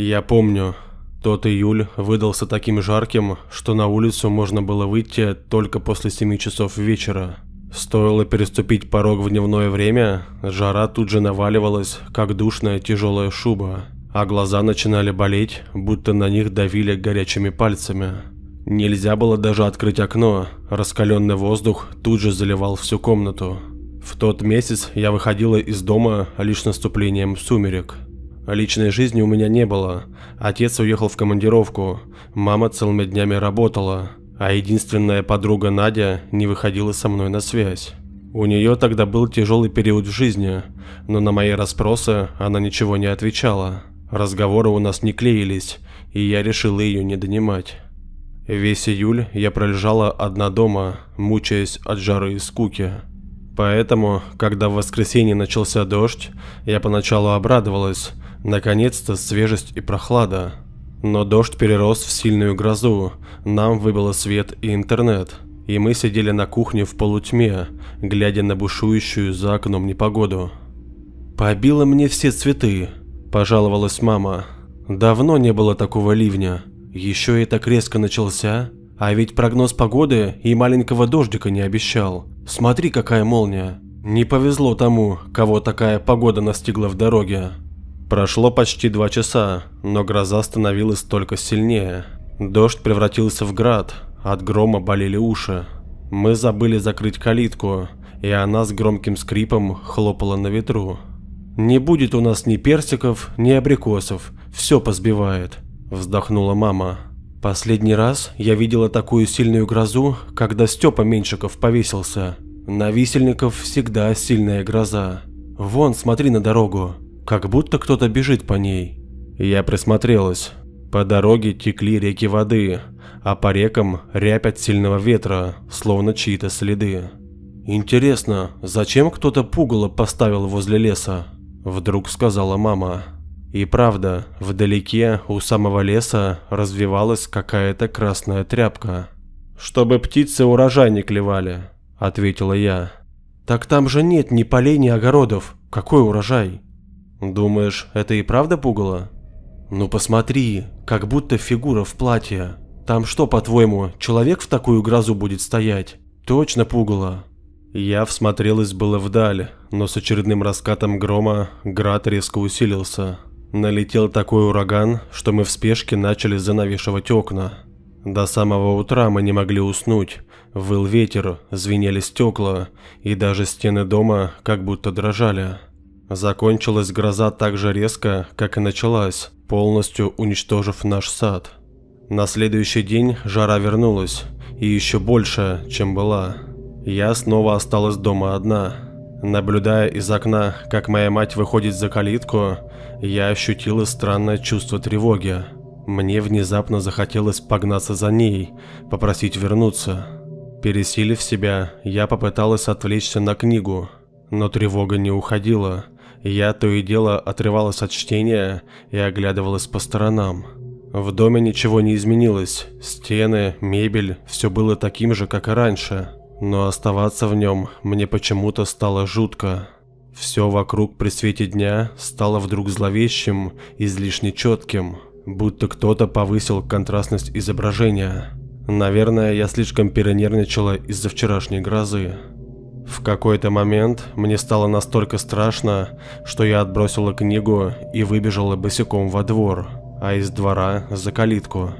Я помню, тот июль выдался таким жарким, что на улицу можно было выйти только после 7 часов вечера. Стоило переступить порог в дневное время, жара тут же наваливалась, как душная тяжелая шуба, а глаза начинали болеть, будто на них давили горячими пальцами. Нельзя было даже открыть окно, раскаленный воздух тут же заливал всю комнату. В тот месяц я выходила из дома лишь наступлением сумерек. Личной жизни у меня не было. Отец уехал в командировку, мама целыми днями работала, а единственная подруга Надя не выходила со мной на связь. У нее тогда был тяжелый период в жизни, но на мои расспросы она ничего не отвечала. Разговоры у нас не клеились, и я решил ее не донимать. Весь июль я пролежала одна дома, мучаясь от жары и скуки. Поэтому, когда в воскресенье начался дождь, я поначалу обрадовалась, наконец-то свежесть и прохлада. Но дождь перерос в сильную грозу, нам выбило свет и интернет, и мы сидели на кухне в полутьме, глядя на бушующую за окном непогоду. «Побило мне все цветы», – пожаловалась мама. «Давно не было такого ливня, еще и так резко начался, а ведь прогноз погоды и маленького дождика не обещал. Смотри, какая молния. Не повезло тому, кого такая погода настигла в дороге. Прошло почти два часа, но гроза становилась только сильнее. Дождь превратился в град, от грома болели уши. Мы забыли закрыть калитку, и она с громким скрипом хлопала на ветру. «Не будет у нас ни персиков, ни абрикосов, все позбивает», – вздохнула мама. Последний раз я видела такую сильную грозу, когда Степа Меньшиков повесился. На висельников всегда сильная гроза. Вон, смотри на дорогу, как будто кто-то бежит по ней. Я присмотрелась. По дороге текли реки воды, а по рекам рябь от сильного ветра, словно чьи-то следы. Интересно, зачем кто-то пугало поставил возле леса? Вдруг сказала мама. И правда, вдалеке у самого леса развивалась какая-то красная тряпка. «Чтобы птицы урожай не клевали», – ответила я. «Так там же нет ни полей, ни огородов. Какой урожай?» «Думаешь, это и правда пугало?» «Ну посмотри, как будто фигура в платье. Там что, по-твоему, человек в такую грозу будет стоять? Точно пугало». Я всмотрелась было вдаль, но с очередным раскатом грома град резко усилился. Налетел такой ураган, что мы в спешке начали занавешивать окна. До самого утра мы не могли уснуть. Выл ветер, звенели стекла, и даже стены дома как будто дрожали. Закончилась гроза так же резко, как и началась, полностью уничтожив наш сад. На следующий день жара вернулась, и еще больше, чем была. Я снова осталась дома одна. Наблюдая из окна, как моя мать выходит за калитку, я ощутила странное чувство тревоги. Мне внезапно захотелось погнаться за ней, попросить вернуться. Пересилив себя, я попыталась отвлечься на книгу, но тревога не уходила. Я то и дело отрывалась от чтения и оглядывалась по сторонам. В доме ничего не изменилось, стены, мебель, все было таким же, как и раньше но оставаться в нем мне почему-то стало жутко. Все вокруг при свете дня стало вдруг зловещим, излишне четким, будто кто-то повысил контрастность изображения. Наверное, я слишком перенервничала из-за вчерашней грозы. В какой-то момент мне стало настолько страшно, что я отбросила книгу и выбежала босиком во двор, а из двора за калитку.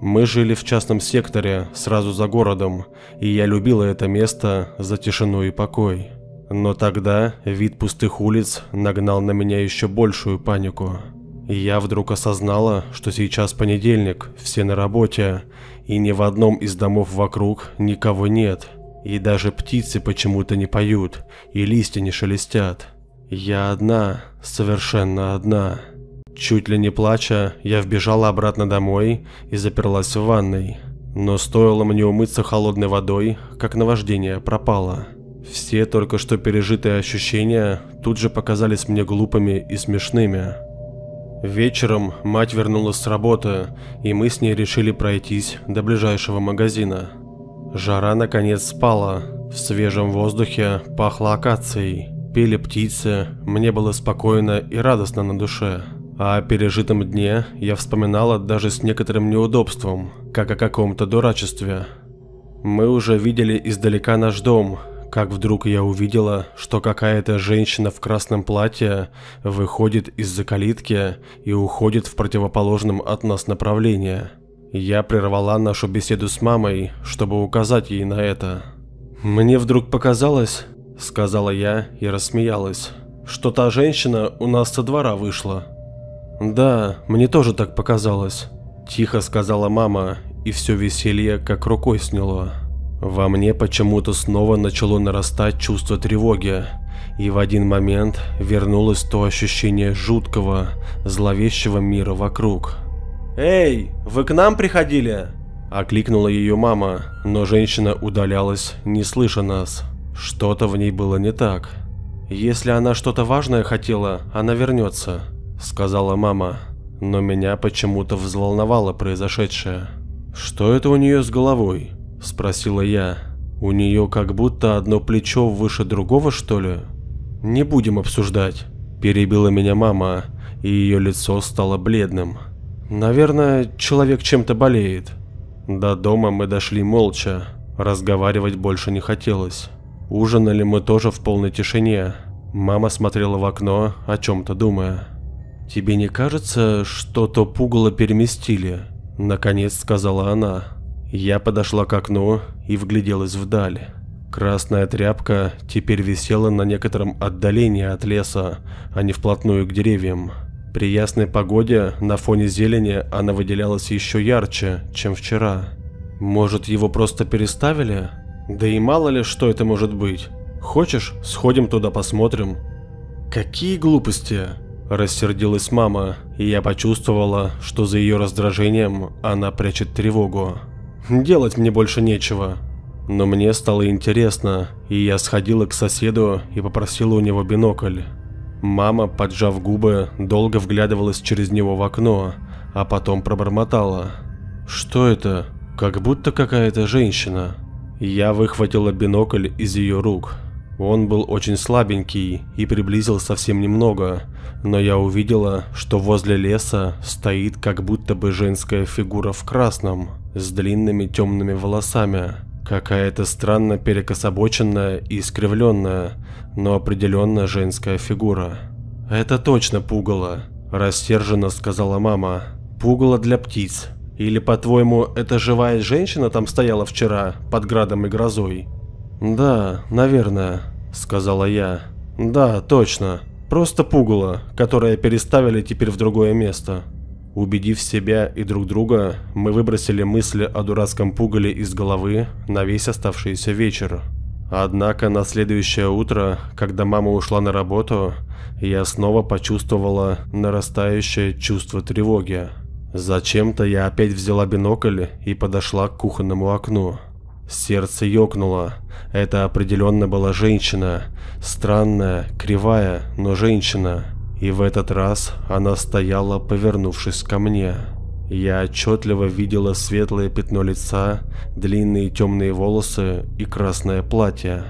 Мы жили в частном секторе, сразу за городом, и я любила это место за тишину и покой. Но тогда вид пустых улиц нагнал на меня еще большую панику. Я вдруг осознала, что сейчас понедельник, все на работе, и ни в одном из домов вокруг никого нет. И даже птицы почему-то не поют, и листья не шелестят. Я одна, совершенно одна. Чуть ли не плача, я вбежала обратно домой и заперлась в ванной. Но стоило мне умыться холодной водой, как наваждение пропало. Все только что пережитые ощущения тут же показались мне глупыми и смешными. Вечером мать вернулась с работы, и мы с ней решили пройтись до ближайшего магазина. Жара наконец спала, в свежем воздухе пахло акацией, пели птицы, мне было спокойно и радостно на душе. А о пережитом дне я вспоминала даже с некоторым неудобством, как о каком-то дурачестве. Мы уже видели издалека наш дом, как вдруг я увидела, что какая-то женщина в красном платье выходит из-за калитки и уходит в противоположном от нас направлении. Я прервала нашу беседу с мамой, чтобы указать ей на это. «Мне вдруг показалось», — сказала я и рассмеялась, — «что та женщина у нас со двора вышла». «Да, мне тоже так показалось», – тихо сказала мама, и все веселье как рукой сняло. Во мне почему-то снова начало нарастать чувство тревоги, и в один момент вернулось то ощущение жуткого, зловещего мира вокруг. «Эй, вы к нам приходили?» – окликнула ее мама, но женщина удалялась, не слыша нас. Что-то в ней было не так. Если она что-то важное хотела, она вернется сказала мама, но меня почему-то взволновало произошедшее. «Что это у нее с головой?» – спросила я. «У нее как будто одно плечо выше другого, что ли?» «Не будем обсуждать», – перебила меня мама, и ее лицо стало бледным. «Наверное, человек чем-то болеет». До дома мы дошли молча, разговаривать больше не хотелось. Ужинали мы тоже в полной тишине. Мама смотрела в окно, о чем-то думая. «Тебе не кажется, что то пугало переместили?» – наконец сказала она. Я подошла к окну и вгляделась вдаль. Красная тряпка теперь висела на некотором отдалении от леса, а не вплотную к деревьям. При ясной погоде на фоне зелени она выделялась еще ярче, чем вчера. Может, его просто переставили? Да и мало ли, что это может быть. Хочешь, сходим туда посмотрим? Какие глупости! Рассердилась мама, и я почувствовала, что за ее раздражением она прячет тревогу. Делать мне больше нечего. Но мне стало интересно, и я сходила к соседу и попросила у него бинокль. Мама, поджав губы, долго вглядывалась через него в окно, а потом пробормотала. «Что это? Как будто какая-то женщина». Я выхватила бинокль из ее рук. Он был очень слабенький и приблизил совсем немного, но я увидела, что возле леса стоит как будто бы женская фигура в красном, с длинными темными волосами. Какая-то странно перекособоченная и искривленная, но определенно женская фигура. «Это точно пугало», – рассерженно сказала мама. «Пугало для птиц. Или, по-твоему, эта живая женщина там стояла вчера, под градом и грозой?» «Да, наверное», – сказала я. «Да, точно. Просто пугало, которое переставили теперь в другое место. Убедив себя и друг друга, мы выбросили мысли о дурацком пугале из головы на весь оставшийся вечер. Однако на следующее утро, когда мама ушла на работу, я снова почувствовала нарастающее чувство тревоги. Зачем-то я опять взяла бинокль и подошла к кухонному окну. Сердце ёкнуло. Это определенно была женщина. Странная, кривая, но женщина. И в этот раз она стояла, повернувшись ко мне. Я отчетливо видела светлое пятно лица, длинные темные волосы и красное платье.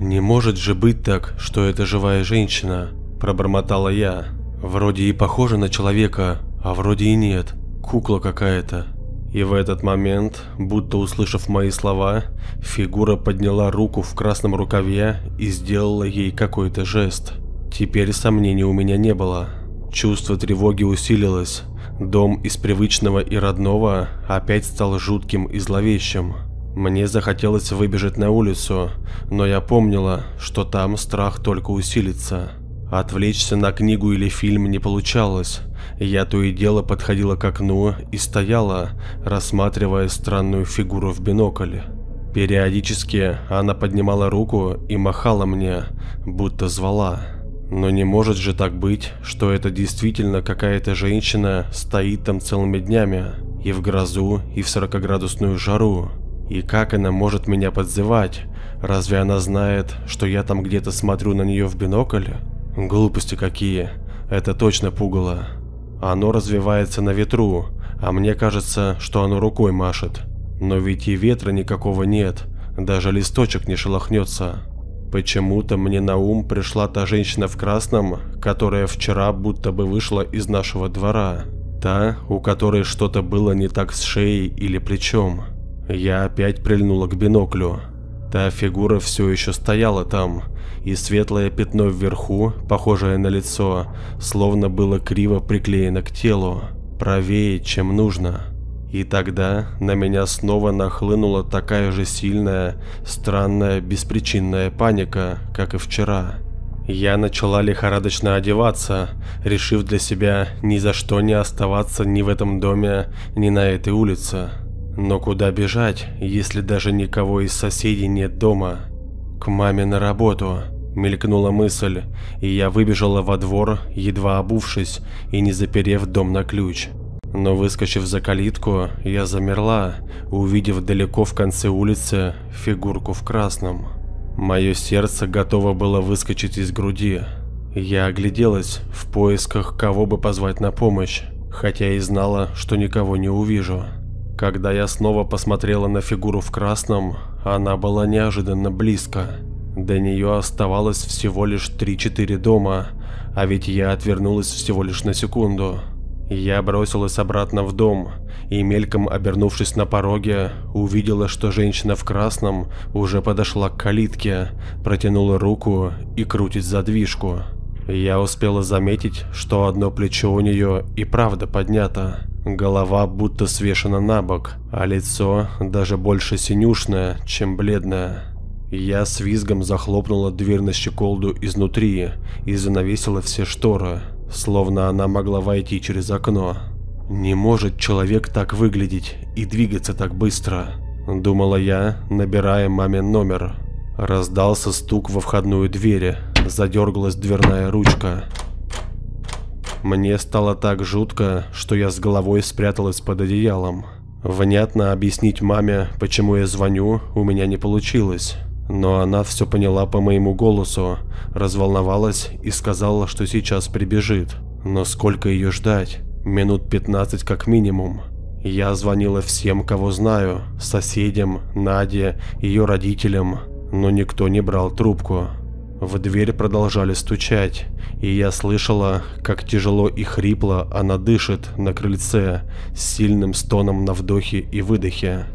«Не может же быть так, что это живая женщина», – пробормотала я. «Вроде и похожа на человека, а вроде и нет. Кукла какая-то». И в этот момент, будто услышав мои слова, фигура подняла руку в красном рукаве и сделала ей какой-то жест. Теперь сомнений у меня не было. Чувство тревоги усилилось. Дом из привычного и родного опять стал жутким и зловещим. Мне захотелось выбежать на улицу, но я помнила, что там страх только усилится. Отвлечься на книгу или фильм не получалось. Я то и дело подходила к окну и стояла, рассматривая странную фигуру в бинокль. Периодически она поднимала руку и махала мне, будто звала. Но не может же так быть, что это действительно какая-то женщина стоит там целыми днями, и в грозу, и в 40-градусную жару. И как она может меня подзывать? Разве она знает, что я там где-то смотрю на нее в бинокль? Глупости какие. Это точно пугало. Оно развивается на ветру, а мне кажется, что оно рукой машет. Но ведь и ветра никакого нет, даже листочек не шелохнется. Почему-то мне на ум пришла та женщина в красном, которая вчера будто бы вышла из нашего двора. Та, у которой что-то было не так с шеей или плечом. Я опять прильнула к биноклю. Та фигура все еще стояла там, и светлое пятно вверху, похожее на лицо, словно было криво приклеено к телу, правее, чем нужно. И тогда на меня снова нахлынула такая же сильная, странная, беспричинная паника, как и вчера. Я начала лихорадочно одеваться, решив для себя ни за что не оставаться ни в этом доме, ни на этой улице. Но куда бежать, если даже никого из соседей нет дома? К маме на работу, мелькнула мысль, и я выбежала во двор, едва обувшись и не заперев дом на ключ. Но выскочив за калитку, я замерла, увидев далеко в конце улицы фигурку в красном. Мое сердце готово было выскочить из груди. Я огляделась в поисках, кого бы позвать на помощь, хотя и знала, что никого не увижу. Когда я снова посмотрела на фигуру в красном, она была неожиданно близко. До нее оставалось всего лишь 3-4 дома, а ведь я отвернулась всего лишь на секунду. Я бросилась обратно в дом и, мельком обернувшись на пороге, увидела, что женщина в красном уже подошла к калитке, протянула руку и крутит задвижку. Я успела заметить, что одно плечо у нее и правда поднято. Голова будто свешена на бок, а лицо даже больше синюшное, чем бледное. Я с визгом захлопнула дверь на щеколду изнутри и занавесила все шторы словно она могла войти через окно. Не может человек так выглядеть и двигаться так быстро, думала я, набирая мамин номер. Раздался стук во входную дверь, задергалась дверная ручка. Мне стало так жутко, что я с головой спряталась под одеялом. Внятно объяснить маме, почему я звоню, у меня не получилось. Но она все поняла по моему голосу, разволновалась и сказала, что сейчас прибежит. Но сколько ее ждать? Минут 15 как минимум. Я звонила всем, кого знаю, соседям, Наде, ее родителям, но никто не брал трубку. В дверь продолжали стучать, и я слышала, как тяжело и хрипло она дышит на крыльце с сильным стоном на вдохе и выдохе.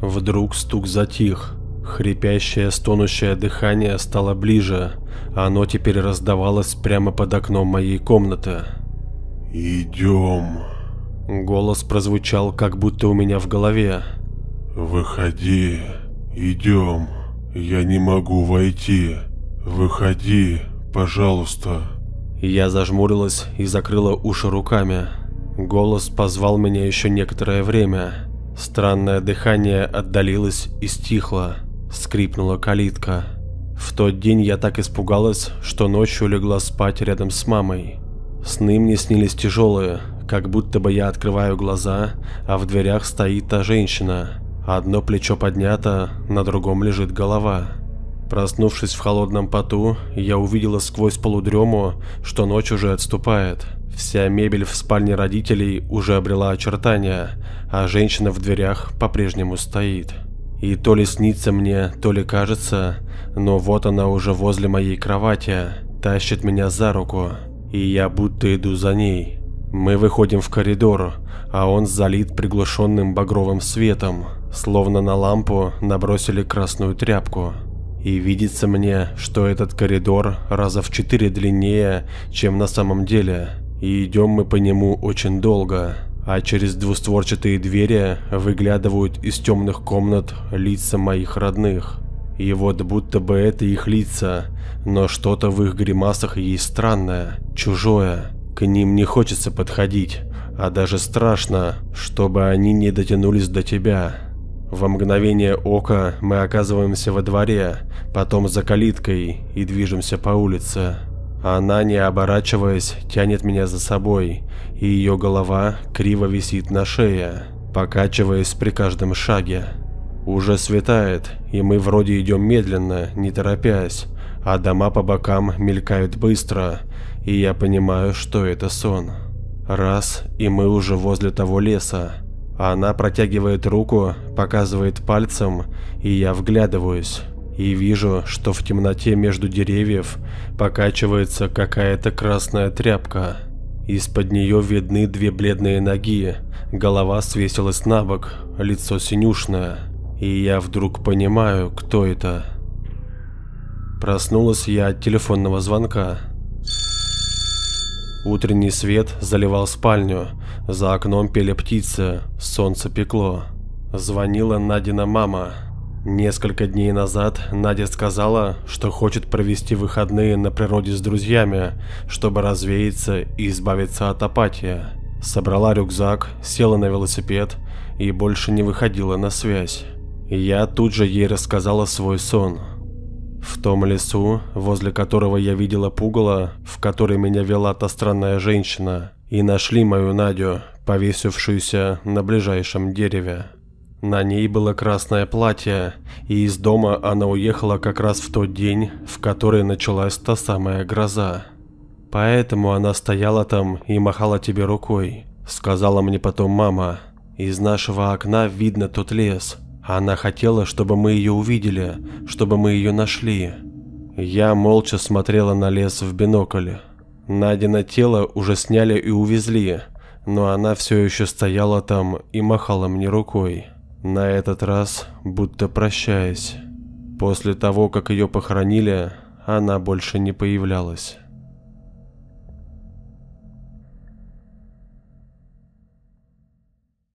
Вдруг стук затих, Хрипящее, стонущее дыхание стало ближе, оно теперь раздавалось прямо под окном моей комнаты. «Идем». Голос прозвучал как будто у меня в голове. «Выходи, идем. Я не могу войти. Выходи, пожалуйста». Я зажмурилась и закрыла уши руками. Голос позвал меня еще некоторое время. Странное дыхание отдалилось и стихло скрипнула калитка. В тот день я так испугалась, что ночью легла спать рядом с мамой. Сны мне снились тяжелые, как будто бы я открываю глаза, а в дверях стоит та женщина. Одно плечо поднято, на другом лежит голова. Проснувшись в холодном поту, я увидела сквозь полудрему, что ночь уже отступает. Вся мебель в спальне родителей уже обрела очертания, а женщина в дверях по-прежнему стоит. И то ли снится мне, то ли кажется, но вот она уже возле моей кровати, тащит меня за руку, и я будто иду за ней. Мы выходим в коридор, а он залит приглушенным багровым светом, словно на лампу набросили красную тряпку. И видится мне, что этот коридор раза в четыре длиннее, чем на самом деле, и идем мы по нему очень долго а через двустворчатые двери выглядывают из темных комнат лица моих родных. И вот будто бы это их лица, но что-то в их гримасах есть странное, чужое. К ним не хочется подходить, а даже страшно, чтобы они не дотянулись до тебя. Во мгновение ока мы оказываемся во дворе, потом за калиткой и движемся по улице. Она, не оборачиваясь, тянет меня за собой, и ее голова криво висит на шее, покачиваясь при каждом шаге. Уже светает, и мы вроде идем медленно, не торопясь, а дома по бокам мелькают быстро, и я понимаю, что это сон. Раз, и мы уже возле того леса. Она протягивает руку, показывает пальцем, и я вглядываюсь. И вижу, что в темноте между деревьев покачивается какая-то красная тряпка. Из-под нее видны две бледные ноги, голова свесилась на бок, лицо синюшное. И я вдруг понимаю, кто это. Проснулась я от телефонного звонка. Утренний свет заливал спальню, за окном пели птицы, солнце пекло. Звонила Надина мама. Несколько дней назад Надя сказала, что хочет провести выходные на природе с друзьями, чтобы развеяться и избавиться от апатии. Собрала рюкзак, села на велосипед и больше не выходила на связь. Я тут же ей рассказала свой сон. В том лесу, возле которого я видела пугало, в который меня вела та странная женщина, и нашли мою Надю, повесившуюся на ближайшем дереве. На ней было красное платье, и из дома она уехала как раз в тот день, в который началась та самая гроза. Поэтому она стояла там и махала тебе рукой, сказала мне потом мама. Из нашего окна видно тот лес. Она хотела, чтобы мы ее увидели, чтобы мы ее нашли. Я молча смотрела на лес в бинокль. Надина тело уже сняли и увезли, но она все еще стояла там и махала мне рукой. На этот раз, будто прощаясь. После того, как ее похоронили, она больше не появлялась.